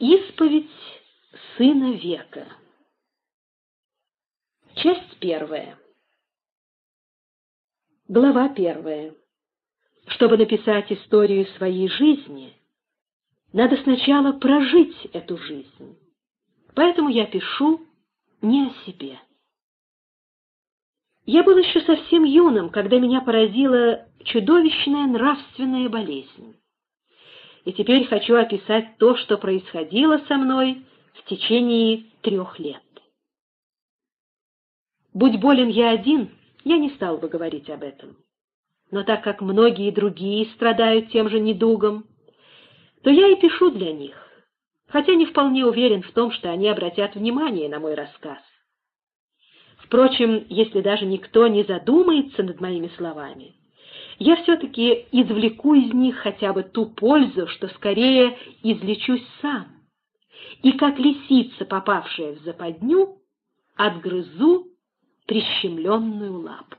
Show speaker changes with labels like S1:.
S1: Исповедь сына века. Часть первая. Глава первая. Чтобы написать историю своей жизни, надо сначала прожить эту жизнь. Поэтому я пишу не о себе. Я был еще совсем юным, когда меня поразила чудовищная нравственная болезнь и теперь хочу описать то, что происходило со мной в течение трех лет. Будь болен я один, я не стал бы говорить об этом. Но так как многие другие страдают тем же недугом, то я и пишу для них, хотя не вполне уверен в том, что они обратят внимание на мой рассказ. Впрочем, если даже никто не задумается над моими словами, я все-таки извлеку из них хотя бы ту пользу, что скорее излечусь сам, и как лисица, попавшая в западню, отгрызу прищемленную лапу.